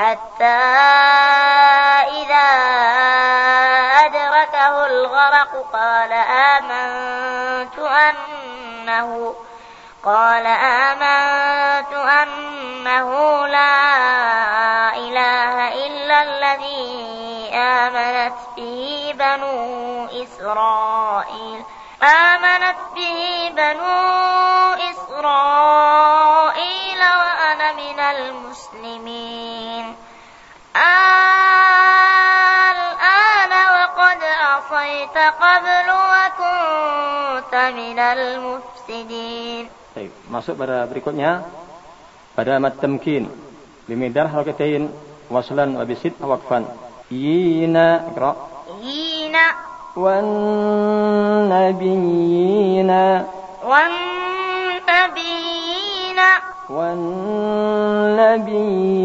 حتى إذا أدركه الغرق قال آمنت أنه قال آمنت أنه لا إله إلا الذي آمنت به بنو إسرائيل آمنت به بنو إسرائيل minal mufsidin. Baik, masuk pada berikutnya pada mat tamkin bimidar harakatain waslan wa bisit waqfan. Yina iqra. Yina wan nabiyina wan nabiyina wan nabiyina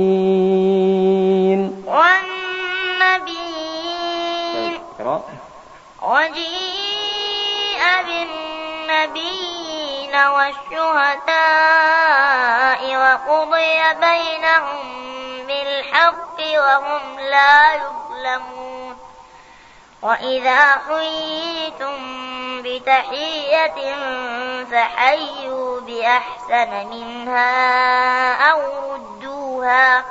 والشهداء وقضي بينهم بالحق وهم لا يظلمون. وإذا حييتم بتحية فحيوا بأحسن منها أو ردوها.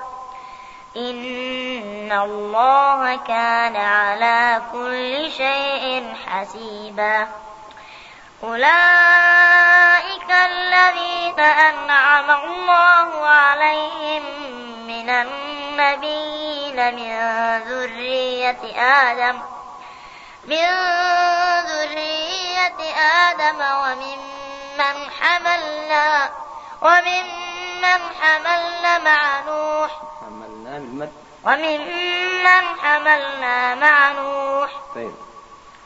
إن الله كان على كل شيء حسيبا. أولئك الذين أنعم الله عليهم من النبيين من ذرية آدم من ذرية آدم وممن حملنا وممن حملنا مع نوح. وممن حملنا مع نوح. طيب.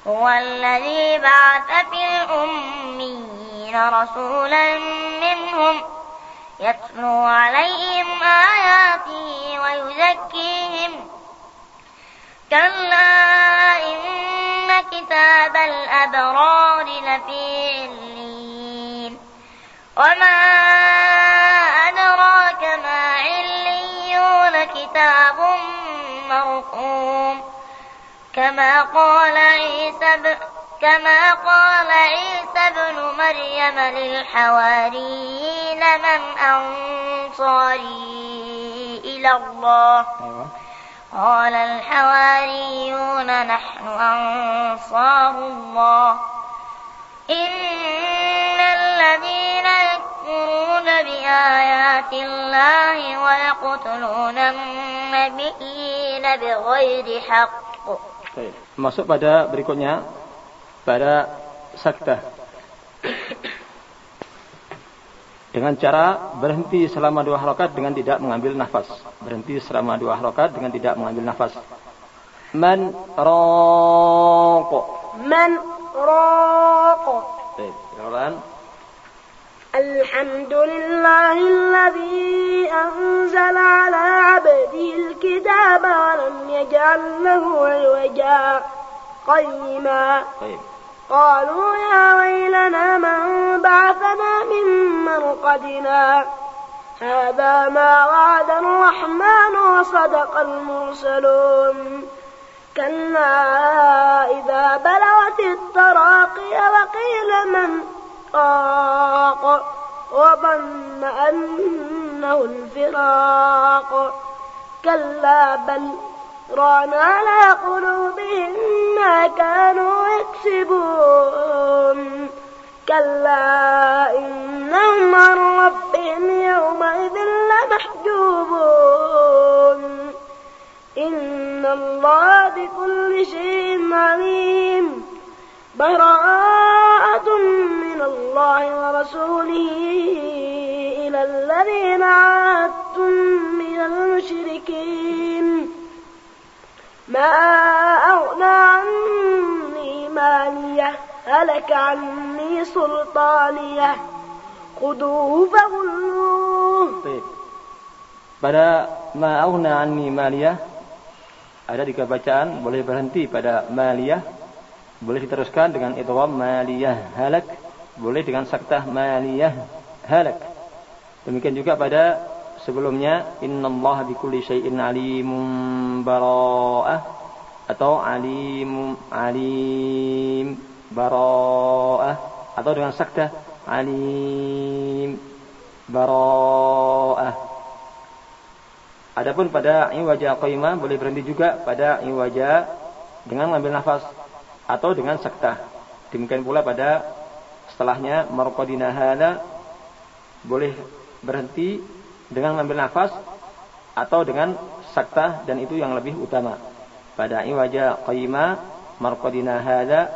هو الذي بعث في الأمين رسولا منهم يتلو عليهم آياته ويزكيهم. كلا إن كتاب الأبرار لفي علين وما أدراك ما عليون كتاب مرقوم. كما قال عيسى ب... كما قال عيسى ابن مريم للحواريين من أنصاري إلى الله. أيوة. قال الحواريون نحن أنصار الله. إن الذين يكفرون بآيات الله ويقتلون النبيين بغير حق. Masuk pada berikutnya pada sakta. Dengan cara berhenti selama dua halakat dengan tidak mengambil nafas. Berhenti selama dua halakat dengan tidak mengambil nafas. Man raqo. Man raqo. Baik, الحمد لله الذي أنزل على عبده الكتاب ولم يجعل له عوجا. قيما. طيب. قالوا يا ويلنا من بعثنا من مرقدنا. هذا ما وعد الرحمن وصدق المرسلون. كلا إذا بلغت التراقي وقيل من الفراق وظن أنه الفراق كلا بل ران على قلوبهم ما كانوا يكسبون. كلا إنهم عن ربهم يومئذ لمحجوبون. إن الله بكل شيء عليم. براءة الله ورسوله إلى الذين عاهدتم من المشركين ما أغنى عني مالية هلك عني سلطانية خذوه فغلوه طيب. Pada ma'auna anni maliyah ada di bacaan boleh berhenti pada maliyah boleh diteruskan dengan idgham maliyah halak boleh dengan saktah maliyah. Halak. Demikian juga pada sebelumnya innallaha bikulli syai'in alimun bara'ah atau alim alim bara'ah atau dengan sakta alim bara'ah Adapun pada iwaja qaimah boleh berhenti juga pada iwaja dengan mengambil nafas atau dengan sakta. Demikian pula pada setelahnya marqadina hada boleh berhenti dengan mengambil nafas atau dengan sakta dan itu yang lebih utama. Pada iwaja qaimah marqadina hada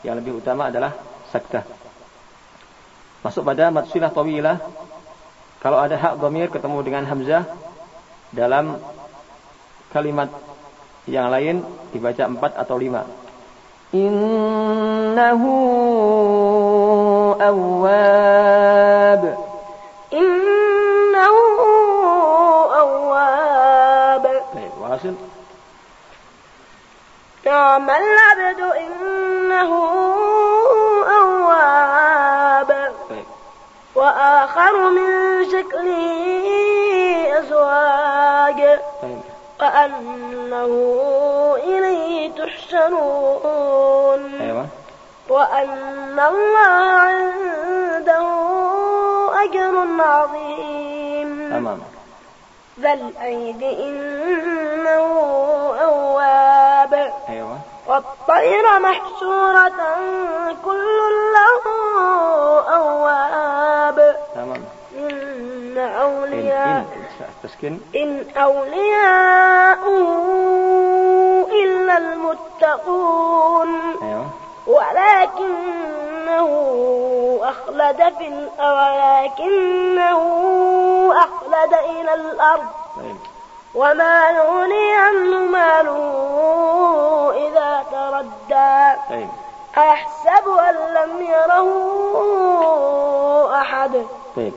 yang lebih utama adalah sakta. Masuk pada matsilah tawilah kalau ada hak dhamir ketemu dengan hamzah dalam kalimat yang lain dibaca empat atau lima. Innahu awwab. Innahu awwab. Baik, wasil. نعم العبد إنه أواب وآخر من شكله أزواج وأنه إليه تحشرون أيوة وأن الله عنده أجر عظيم. تمام. بل أيد إنه أواب. أيوة. والطير محشورة كل له أواب. تمام. إن أولياء تسكن إن أولياء إلا المتقون. أيوة. ولكنه أخلد في ولكنه أخلد إلى الأرض طيب. وما يغني عنه ماله إذا تردى طيب. أيحسب أن لم يره أحد Baik.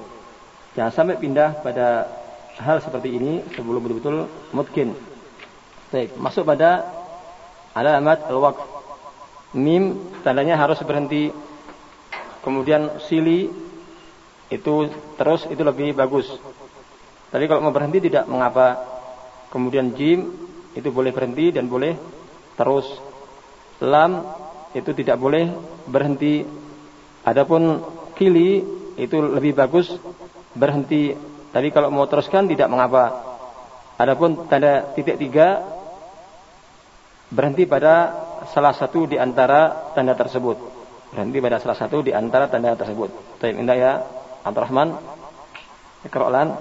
Jangan sampai pindah pada hal seperti ini sebelum betul-betul mungkin. Baik, masuk pada alamat al-waqf. Mim tandanya harus berhenti. Kemudian sili itu terus itu lebih bagus. Tapi kalau mau berhenti tidak mengapa. Kemudian jim itu boleh berhenti dan boleh terus. Lam itu tidak boleh berhenti. Adapun kili itu lebih bagus berhenti. Tapi kalau mau teruskan tidak mengapa. Adapun tanda titik tiga berhenti pada salah satu di antara tanda tersebut. Berhenti pada salah satu di antara tanda tersebut. Taib indah ya, Abdurrahman. Ikra'lan.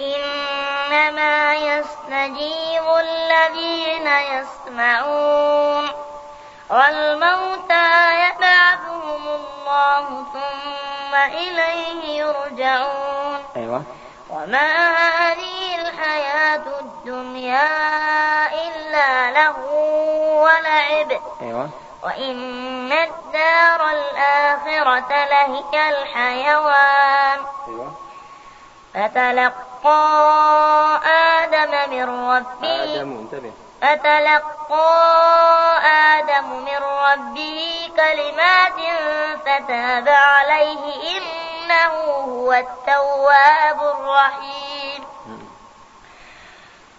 Innama yastajibu alladhina yasma'un. Wal mauta yab'athuhumullahu thumma ilayhi yurja'un. Aywa. Wa ma'ani الحياة الدنيا إلا له ولعب. أيوة. وإن الدار الآخرة لهي الحيوان. أيوة. فتلقى آدم من ربه آدم انتبه. فتلقى آدم من ربه كلمات فتاب عليه إنه هو التواب الرحيم.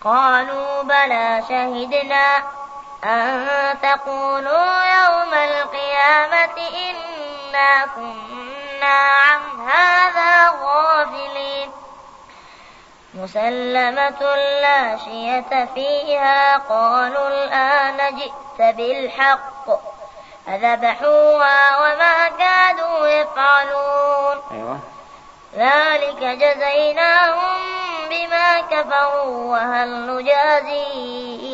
قالوا بلى شهدنا أن تقولوا يوم القيامة إنا كنا عن هذا غافلين. مسلمة لا شية فيها قالوا الآن جئت بالحق فذبحوها وما كادوا يفعلون. أيوة. ذلك جزيناهم كفروا وهل نجازي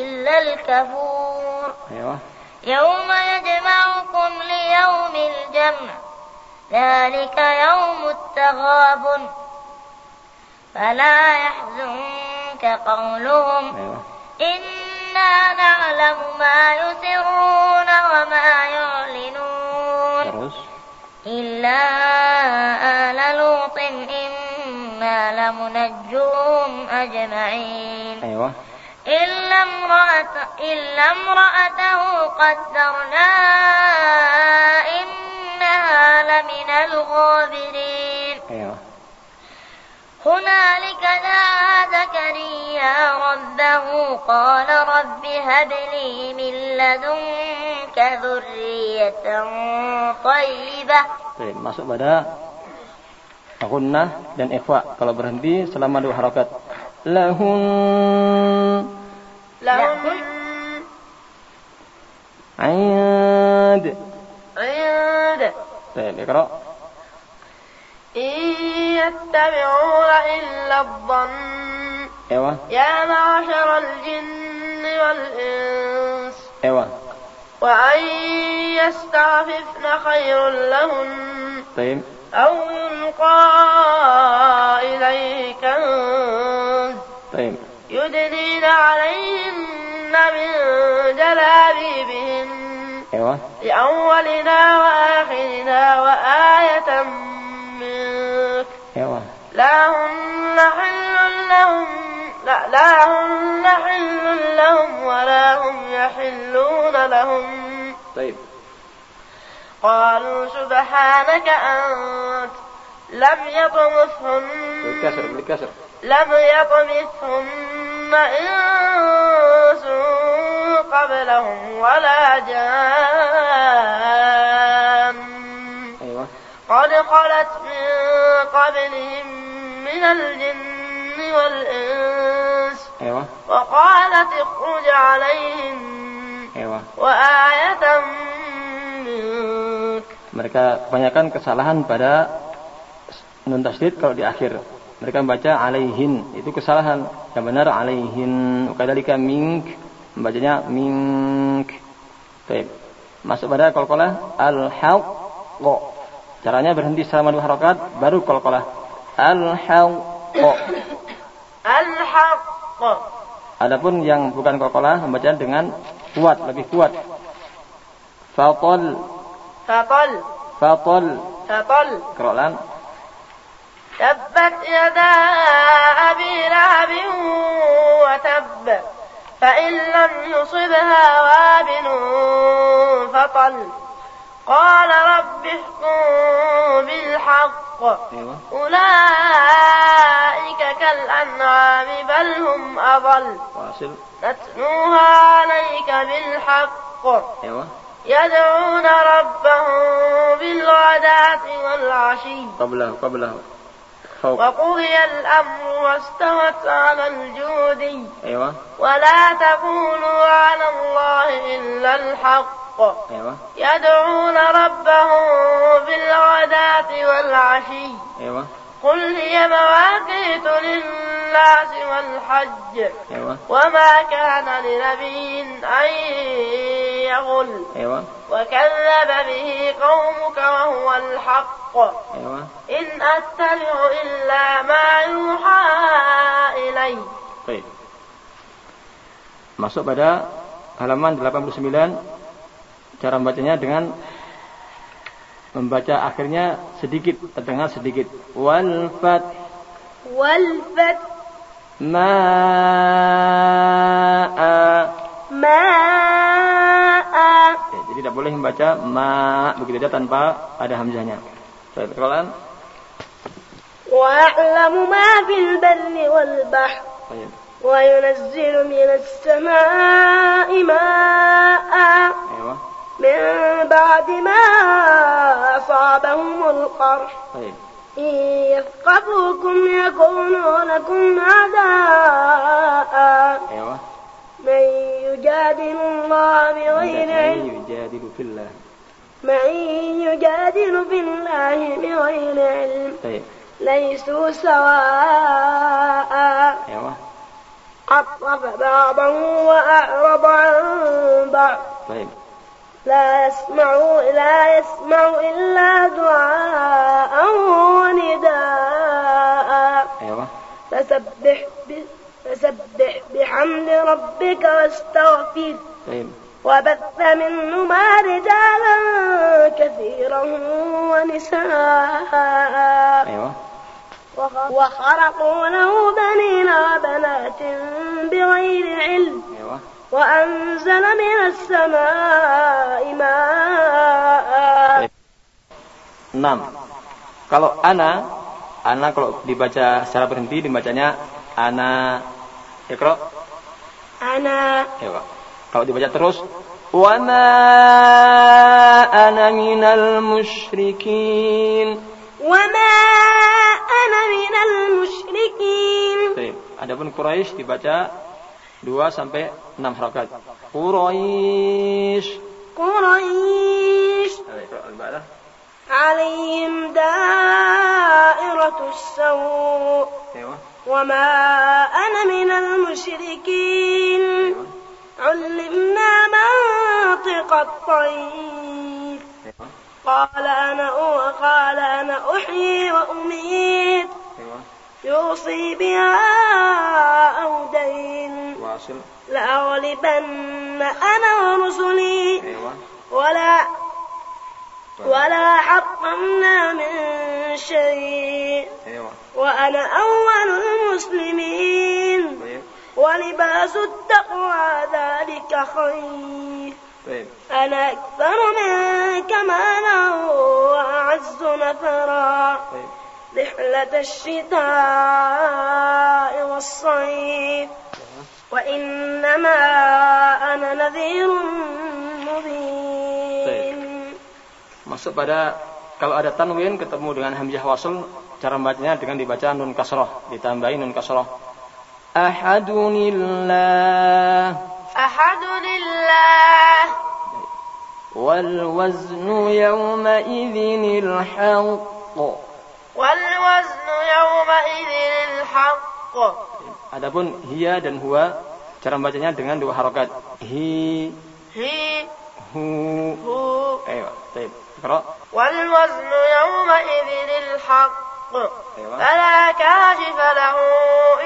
إلا الكفور؟ أيوة. يوم يجمعكم ليوم الجمع ذلك يوم التغابن. فلا يحزنك قولهم أيوة. إنا نعلم ما يسرون وما يعلنون. إلا آل إنا لمنجوهم أجمعين. أيوة. إلا امرأة إلا امرأته قدرنا إنها لمن الغابرين. أيوة. هنالك دعا زكريا ربه قال رب هب لي من لدنك ذرية طيبة. Baik, masuk pada gunnah dan ikhfa kalau berhenti selama dua harakat. Lahun لهم عند عند طيب اقرأ إن يتبعون إلا الظن ايوه يا معشر الجن والإنس ايوه وأن يستعففن خير لهن طيب أو يلقى إليه كنز طيب. يدنين عليهن من جلابيبهن. أيوه. لأولنا وآخرنا وآية منك. أيوه. لا هن حل لهم لا, لا هن حل لهم ولا هم يحلون لهم. طيب. قالوا سبحانك أنت لم يطمثهن بالكسر بالكسر لم يطمثهن إنس قبلهم ولا جان. أيوه. قد خلت من قبلهم من الجن والإنس أيوه. وقالت اخرج عليهم أيوه. وآية Mereka kebanyakan kesalahan pada nun tasdid kalau di akhir. Mereka membaca alaihin, itu kesalahan. Yang benar alaihin, kadalika mink, membacanya mink. Baik. Masuk pada kolkolah al haqqo. Caranya berhenti selama dua harokat, baru kolkolah al haqqo. Al haqqo. Adapun yang bukan kolkolah membaca dengan kuat, lebih kuat. Fatol فطل. fatal فطل. Kerolan. تبت يدا أبي لهب وتب فإن لم يصبها وابل فطل. قال رب احكم بالحق. أيوه. أولئك كالأنعام بل هم أضل. واصل. نتلوها عليك بالحق. أيوه. يدعون ربهم بالغداة والعشي. قبله قبله. فوق. وقضي الأمر واستوت على الجودي أيوه. ولا تقولوا على الله إلا الحق. أيوه. يدعون ربهم بالغداة والعشي. أيوه. قل هي مواقيت للناس والحج. أيوه. وما كان لنبي أن يغل أيوه. وكذب به قومك وهو الحق. أيوه. إن أتبع إلا ما يوحى إلي. baik masuk pada halaman 89 cara membacanya dengan membaca akhirnya sedikit terdengar sedikit wal fat والفتح ma'a ماء Ya, jadi tidak boleh membaca ma begitu saja tanpa ada hamzahnya. Baik, perkalaan. ويعلم ما في البر والبحر Baik. وينزل من السماء ماء Ayo. من بعد ما أصابهم القرح Baik. إن يثقفوكم يكونوا لكم أعداء Ayo. من يجادل الله بغير علم Yujadilu fillah. من يجادل في الله بغير علم Baik. ليسوا سواء Ayo. عطف بعضا وأعرض عن بعض Baik. لا يسمع لا يسمع إلا دعاء ونداء Ayo. فسبح ب... فسبح بحمد ربك واستغفر Baik. وبث منهما رجالا كثيرا ونساء Ayo. وخ- وخرقوا له بنين وبنات بغير علم Ayo. وأنزل من السماء ماء Enam. Kalau ana Ana kalau dibaca secara berhenti dibacanya ana. Ikra. Ana. Ya, Kalau dibaca terus wa ma ana minal musyrikin. Ma ana minal musyrikin. Baik. Adapun Quraisy dibaca 2 sampai 6 harakat. Quraisy. Quraisy. عليهم دائرة السوء وما أنا من المشركين علمنا منطق الطير قال أنا قال أنا أحيي وأميت. يوصي بها أو دين لأغلبن أنا ورسلي. ولا ولا حطمنا من شيء. أيوة. وأنا أول المسلمين. طيب. ولباس التقوى ذلك خير. طيب. أنا أكثر منك مالا وأعز نفرا طيب. رحلة الشتاء والصيف وإنما أنا نذير مبين Masuk pada kalau ada tanwin ketemu dengan hamzah wasl, cara bacanya dengan dibaca nun kasroh, ditambahi nun kasroh. Ahadunillah. Yawma idhinil haqq. Wal waznu yawma idhinil haqq. Adapun hiya dan huwa cara bacanya dengan dua harokat. Hi. Hi. Hu. Hu. Ayo, baik. اقرأ والوزن يومئذ الحق. فلا كاشف له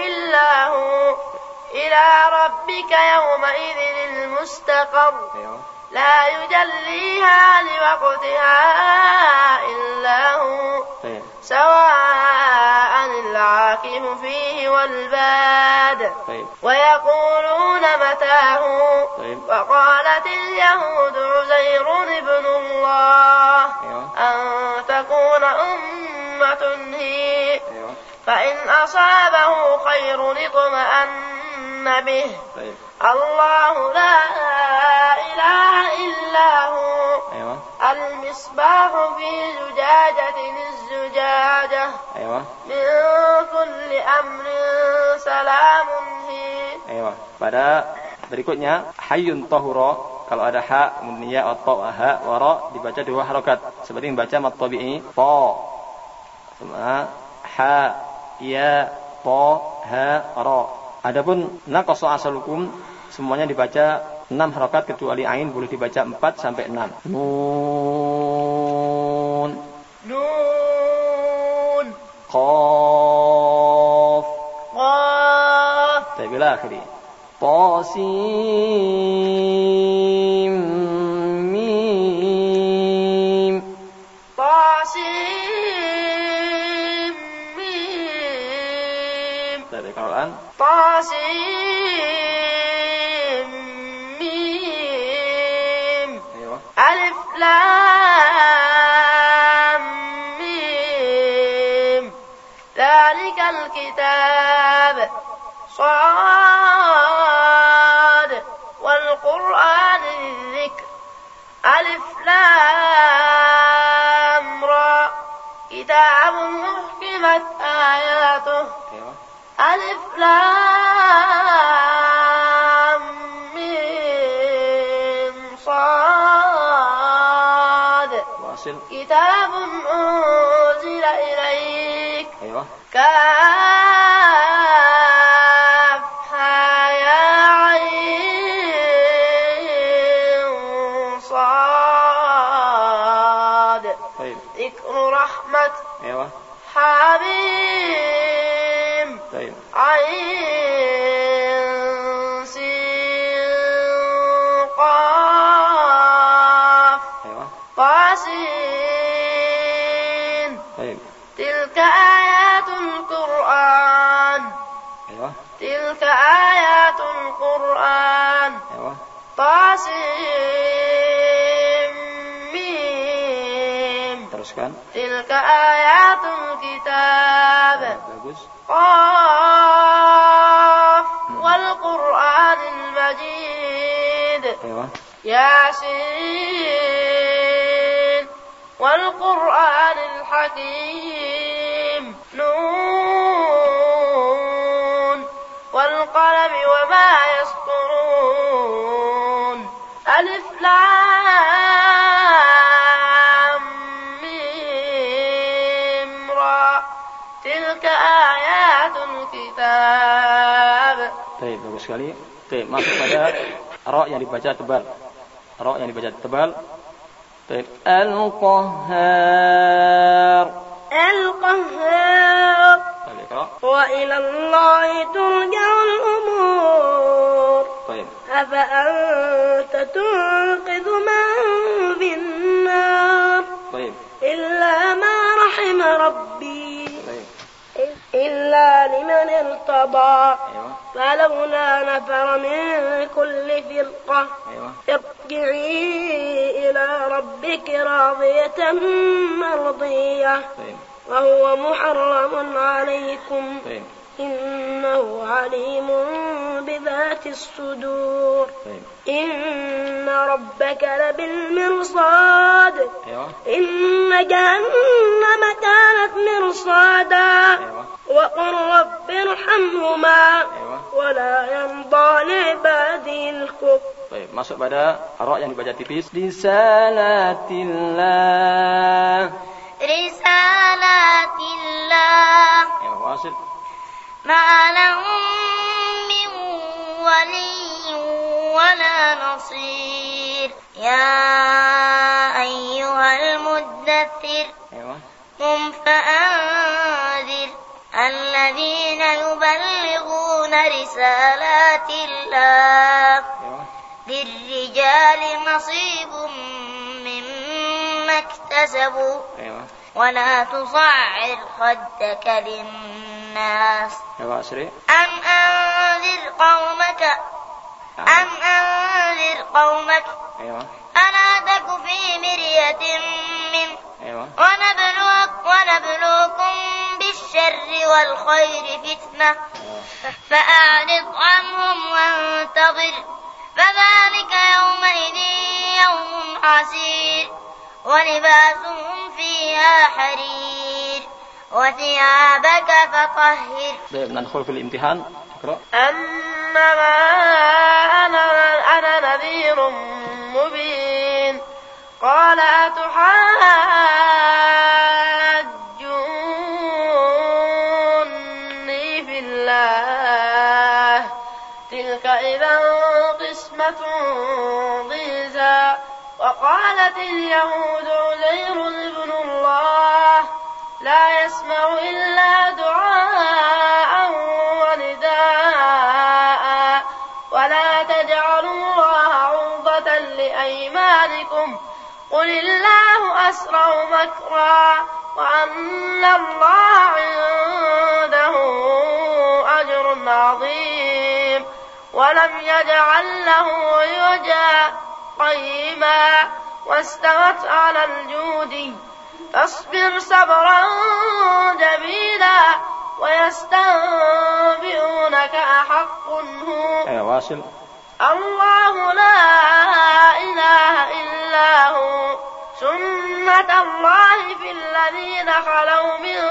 إلا هو إلى ربك يومئذ المستقر أيوة. لا يجليها لوقتها إلا هو طيب. سواء العاكف فيه والباد طيب. ويقولون متاه طيب. وقالت اليهود عزير ابن الله أيوة. أن تكون أمة هي أيوة. فإن أصابه خير اطمأن به طيب. الله لا إله إلا هو أيوة. المصباح في زجاجة الزجاجة أيوة. من كل أمر سلام هي أيوة. pada berikutnya hayun tahuro kalau ada ha kemudian ya atau ha wara dibaca dua harokat seperti membaca mat tabi'i ta sama ha ya ta ha ra adapun naqasa asalukum semuanya dibaca 6 harakat kecuali ain boleh dibaca 4 sampai 6. Nun. Nun. Qaf. Qaf. Tapi bila akhiri. Tasim. Mim. Dari Quran. Tasim. لام ميم ذلك الكتاب صاد والقرآن الذكر ألف لام را كتاب محكمت آياته أيوة. ألف لام ميم صاد. واصل. كتاب أنزل إليك. أيوة. كافها يا عين صاد. طيب. ذكر رحمة. أيوة. حبيب. طيب عين سين قاف أيوة طاسين طيب تلك آيات القرآن أيوة تلك آيات القرآن أيوة طاسين ميم teruskan تلك آيات الكتاب bagus قاف والقرآن المجيد. أيوه. ياسين والقرآن الحكيم. نون sekali. Baik, masuk pada ra yang dibaca tebal. Ra yang dibaca tebal. Baik, al-qahhar. القهار Baik, Iqra. وإلى الله ترجع الأمور Baik. أفأنت تنقذ من في النار Baik. إلا ما رحم ربي Baik. إلا لمن ارتضى. فلولا نفر من كل فرقة Ayo. ارجعي إلى ربك راضية مرضية Baik. وهو محرم عليكم Baik. إنه عليم بذات الصدور Baik. إن ربك لبالمرصاد Ayo. إن جهنم كانت مرصادا Ayo. وقل رب ارحمهما Ayo. ولا يرضى لعبادي الكفر Baik, masuk pada ra yang dibaca tipis. Risalatillah. رسالات الله Ayo, wasil. ما لهم من ولي ولا نصير يا أيها المدثر Ayo. قم فأنذر الذين يبلغون رسالات الله. للرجال نصيب مما اكتسبوا Ayo. ولا تصعر خدك للناس asri. أم أنذر قومك أم أنذر قومك. ألا تك في مرية منه Ayo. ونبلوك ونبلوكم بالشر والخير فتنة. فأعرض عنهم وانتظر فذلك يومئذ يوم عسير ولباسهم فيها حرير وثيابك فطهر Baik, ندخل في الامتحان. اقرأ. أنما أنا, أنا نذير مبين قال أتحاجوني وقالت اليهود عزير ابن الله لا يسمع إلا دعاء ونداء ولا تجعلوا الله عرضة لأيمانكم قل الله أسرع مكرا وأن الله عنده أجر عظيم ولم يجعل له عوجا قيما واستوت على الجود. فاصبر صبرا جميلا ويستنبئونك أحق هو. Ayo, wasil. الله لا إله إلا هو. سنة الله في الذين خلوا من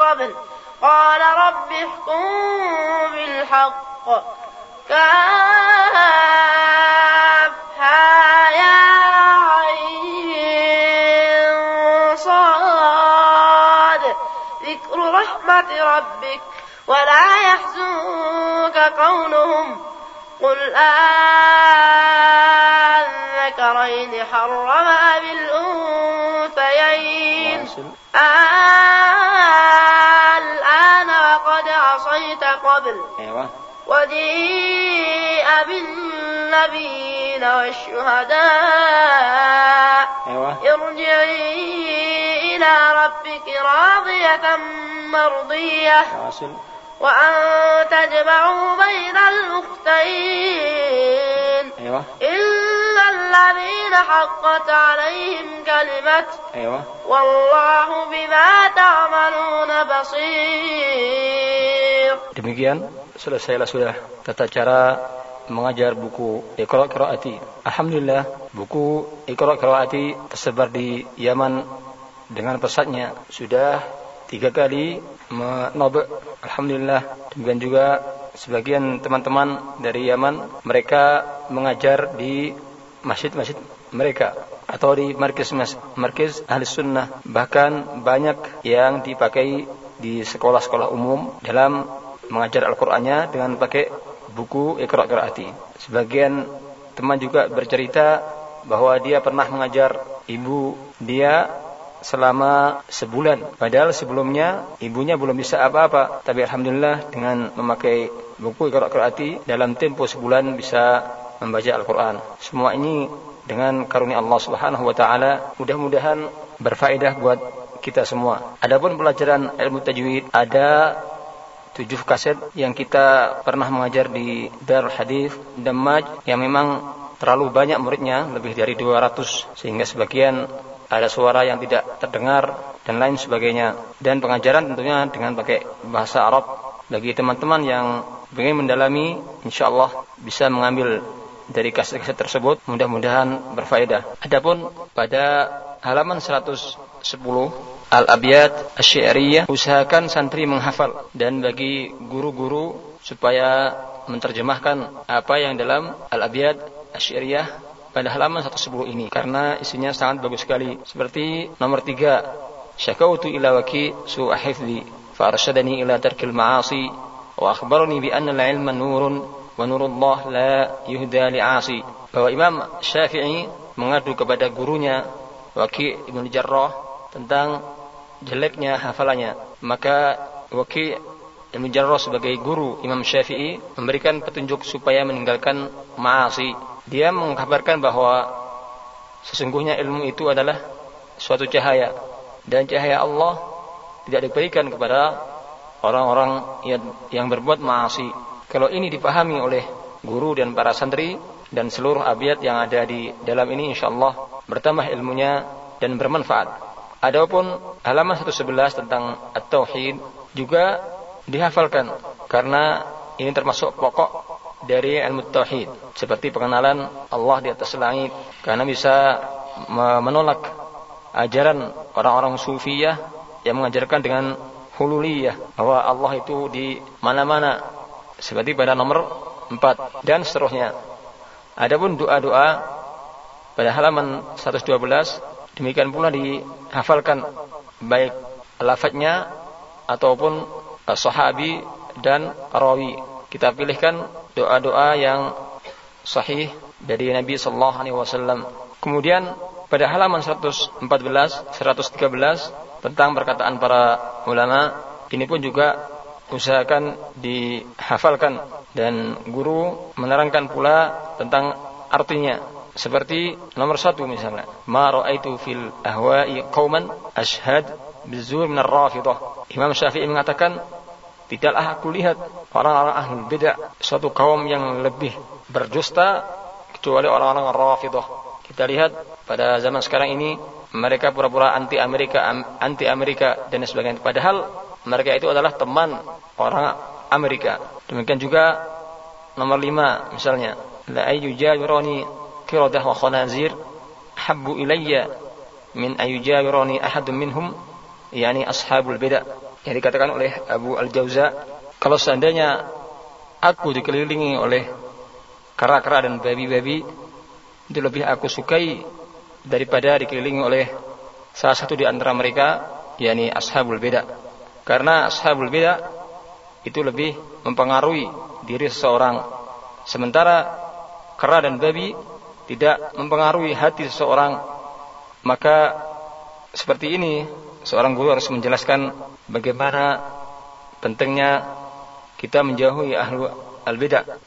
قبل. قال رب احكم بالحق. كافها ربك ولا يحزنك قولهم قل أذكرين حرم أم الأنثيين. الآن وقد عصيت قبل Ayo. وجيء بالنبيين والشهداء Ayo. ارجعي إلى ربك راضية مرضية Wasil. وأن تجمعوا بين الأختين Ayo. إن الذين الذين حقت عليهم كلمة أيوة والله بما تعملون بصير Demikian selesailah sudah tata cara mengajar buku Iqra Qiraati. Alhamdulillah, buku Iqra Qiraati tersebar di Yaman dengan pesatnya. Sudah tiga kali menobek. Alhamdulillah. Demikian juga sebagian teman-teman dari Yaman mereka mengajar di masjid-masjid mereka atau di markis markis ahli sunnah bahkan banyak yang dipakai di sekolah-sekolah umum dalam mengajar Al-Qur'annya dengan pakai buku Iqra Qiraati. Sebagian teman juga bercerita bahwa dia pernah mengajar ibu dia selama sebulan. Padahal sebelumnya ibunya belum bisa apa-apa. Tapi Alhamdulillah dengan memakai buku Iqra Qiraati dalam tempo sebulan bisa membaca Al-Quran. Semua ini dengan karunia Allah Subhanahu wa taala mudah-mudahan berfaedah buat kita semua. Adapun pelajaran ilmu tajwid ada tujuh kaset yang kita pernah mengajar di Darul Hadis Damaj yang memang terlalu banyak muridnya, lebih dari 200 sehingga sebagian ada suara yang tidak terdengar dan lain sebagainya. Dan pengajaran tentunya dengan pakai bahasa Arab bagi teman-teman yang ingin mendalami insya Allah bisa mengambil dari kaset-kaset tersebut mudah-mudahan berfaedah. Adapun pada halaman 110 Al-Abiyat Asy'ariyah usahakan santri menghafal dan bagi guru-guru supaya menerjemahkan apa yang dalam Al-Abiyat Asy'ariyah pada halaman 110 ini karena isinya sangat bagus sekali seperti nomor 3 syakautu ila waki su'a hifdhi fa arsyadani ila tarkil ma'asi wa akhbarani bi anna al-ilma nurun wa nurullah la yuhda li'asi bahwa Imam Syafi'i mengadu kepada gurunya Waki Ibnu Jarrah tentang jeleknya hafalannya. Maka Waki Ibn Jarrah sebagai guru Imam Syafi'i memberikan petunjuk supaya meninggalkan ma'asi. Dia mengkabarkan bahwa sesungguhnya ilmu itu adalah suatu cahaya dan cahaya Allah tidak diberikan kepada orang-orang yang, yang berbuat ma'asi. Kalau ini dipahami oleh guru dan para santri dan seluruh abiyat yang ada di dalam ini insyaallah bertambah ilmunya dan bermanfaat. Adapun halaman 111 tentang at-tauhid juga dihafalkan karena ini termasuk pokok dari ilmu tauhid seperti pengenalan Allah di atas langit karena bisa menolak ajaran orang-orang sufiyah yang mengajarkan dengan hululiyah bahwa Allah itu di mana-mana seperti pada nomor 4 dan seterusnya. Adapun doa-doa pada halaman 112 Demikian pula dihafalkan baik lafadznya ataupun uh, sahabi dan rawi. Kita pilihkan doa-doa yang sahih dari Nabi sallallahu alaihi wasallam. Kemudian pada halaman 114, 113 tentang perkataan para ulama ini pun juga usahakan dihafalkan dan guru menerangkan pula tentang artinya seperti nomor satu misalnya, ma ra'aitu fil ahwa'i qauman ashhad bizur min ar-rafidah. Imam Syafi'i mengatakan, Tidaklah aku lihat orang-orang ahli bid'ah suatu kaum yang lebih berdusta kecuali orang-orang rafidah. Kita lihat pada zaman sekarang ini mereka pura-pura anti Amerika, anti Amerika dan sebagainya. Padahal mereka itu adalah teman orang Amerika. Demikian juga nomor lima misalnya. La ayujawirani kiradah wa khanazir habbu ilayya min ayujawirani ahadun minhum yani ashabul bid'ah yang dikatakan oleh Abu Al-Jauza kalau seandainya aku dikelilingi oleh kera-kera dan babi-babi itu lebih aku sukai daripada dikelilingi oleh salah satu di antara mereka yakni ashabul beda. Karena ashabul beda itu lebih mempengaruhi diri seseorang. Sementara kera dan babi tidak mempengaruhi hati seseorang. Maka seperti ini seorang guru harus menjelaskan bagaimana pentingnya kita menjauhi ahlu al-bidah